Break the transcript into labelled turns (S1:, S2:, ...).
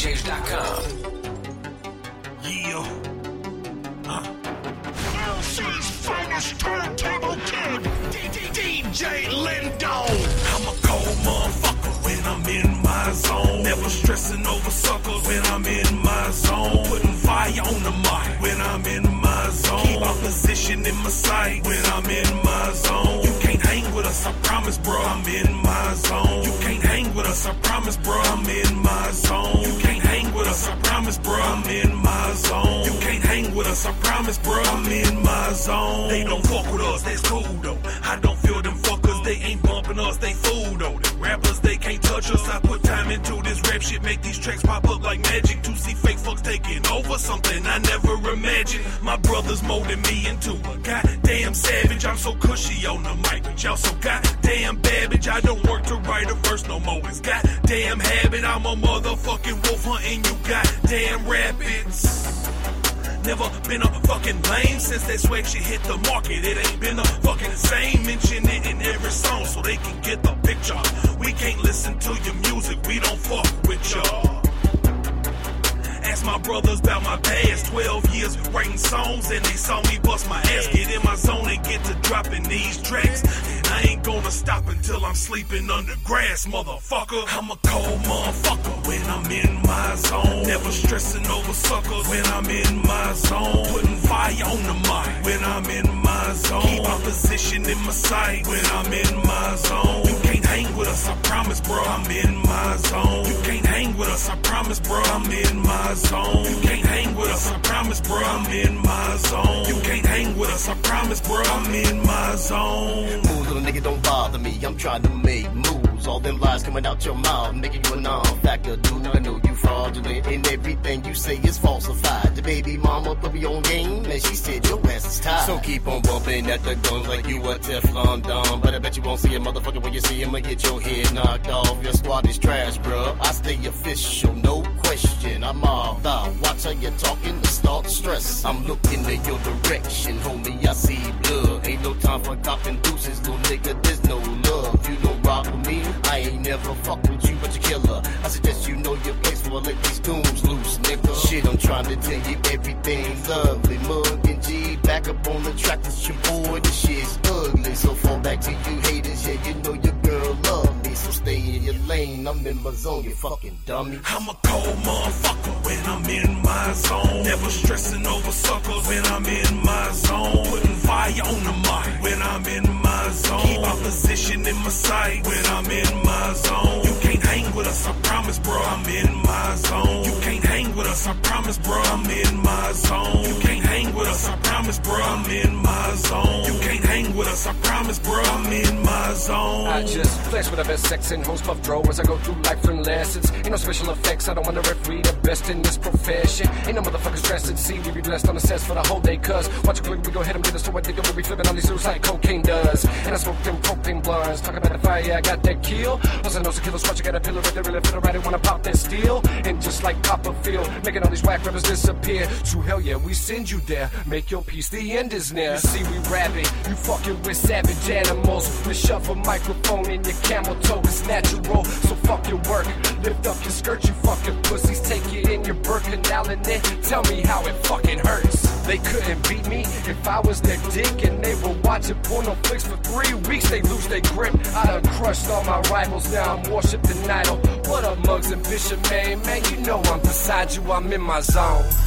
S1: SwagDJs.com.
S2: Yeah. Huh.
S3: LC's finest turntable kid, DJ Lindo.
S2: I'm a cold motherfucker when I'm in my zone. Never stressing over suckers when I'm in my zone. Putting fire on the mic when I'm in my zone. Keep my position in my sight when I'm in my zone. You can't hang with us, I promise, bro. I'm in my zone. You can't hang with us, I promise, bro. I'm in my zone. Promise, bro. I'm in my zone. You can't hang with us, I promise, bro. I'm in my zone. They don't fuck with us, that's cool though. I don't feel them fuckers, they ain't bumping us, they fool though. Them rappers, they can't touch us. I put time into this rap shit, make these tracks pop up like magic. To see fake fucks taking over something I never imagined. My brothers molded me into a goddamn savage. So cushy on the mic, but y'all so goddamn babbage. I don't work to write a verse no more. It's goddamn habit. I'm a motherfucking wolf hunting you goddamn rabbits. Never been a fucking lame since that swag shit hit the market. It ain't been the fucking same. Mention it in every song so they can get the picture. Brothers about my past 12 years writing songs and they saw me bust my ass. Get in my zone and get to dropping these tracks. I ain't gonna stop until I'm sleeping under grass, motherfucker. I'm a cold motherfucker when I'm in my zone. Never stressing over suckers when I'm in my zone. Putting fire on the mic when I'm in my zone. Keep my position in my sight when I'm in my zone. Bro. I'm in my zone. You can't hang with us, I promise, bro. I'm in my zone. You can't hang with us, I promise, bro. I'm in my zone.
S4: Move, little nigga, don't bother me. I'm trying to make moves. All them lies coming out your mouth, making you a non-factor, dude. I know you fraudulent, and everything you say is falsified. The baby mama put me on game, and she said your ass is tied. So keep on bumping at the guns like you a Teflon Don. But I bet you won't see a motherfucker when you see him, and get your head knocked off. Your squad is trash, bruh. I stay official, no question. I'm all out. Watch how you talking to start stress. I'm looking in your direction, homie. I see blood. Ain't no time for copping deuces, little nigga. There's no love. You don't rock with me. I ain't never fuck with you, but you killer. I suggest you know your place I let these goons loose, nigga. Shit, I'm trying to tell you everything's lovely. Mug and G, back up on the track. That's your boy. This shit's ugly. So fall back to you I'm in my zone, you fucking dummy.
S2: I'm a cold motherfucker when I'm in my zone. Never stressing over suckers when I'm in my zone. Putting fire on the mic when I'm in my zone. Keep my position in my sight when I'm in my zone. You can't hang with us, I promise, bro. I'm in my zone. You can't hang with us, I promise, bro. I'm in my zone. You can't hang with us, I promise, bro. I'm in my zone. You can't hang with us, I promise, bro. I'm in my zone.
S1: I just flex with the best sex and host puff draw as I go through life and lessons. Ain't no special effects, I don't wanna referee the best in this profession. Ain't no motherfuckers dressed in see we be blessed on the sets for the whole day, cuz watch a click, we go hit them, get us to what nigga we be flipping on these suits like cocaine does. And I smoke them propane blunts, talk about the fire, yeah, I got that kill. I know some killers watch, I got a pillar right there, really feel right, wanna pop that steel. And just like Copperfield, making all these whack rappers disappear. To hell yeah, we send you there, make your peace, the end is near. You see, we rapping, you fucking with savage animals. We shove a microphone in your camel toe it's natural, so fuck your work. Lift up your skirt, you fucking pussies, take it in your Birkenau and then tell me how it fucking hurts. They couldn't beat me if I was their dick and they were watching porno flicks for three weeks. They lose their grip. I done crushed all my rivals. Now I'm worshipped and idol. What up, mugs and bishop, man? Man, you know I'm beside you. I'm in my zone.